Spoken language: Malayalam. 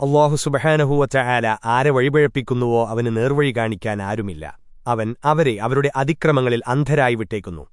അള്ളാഹു സുബഹാനഹൂവറ്റ ആല ആരെ വഴിപഴപ്പിക്കുന്നുവോ അവന് നേർവഴി കാണിക്കാൻ ആരുമില്ല. അവൻ അവരെ അവരുടെ അതിക്രമങ്ങളിൽ അന്ധരായി വിട്ടേക്കുന്നു.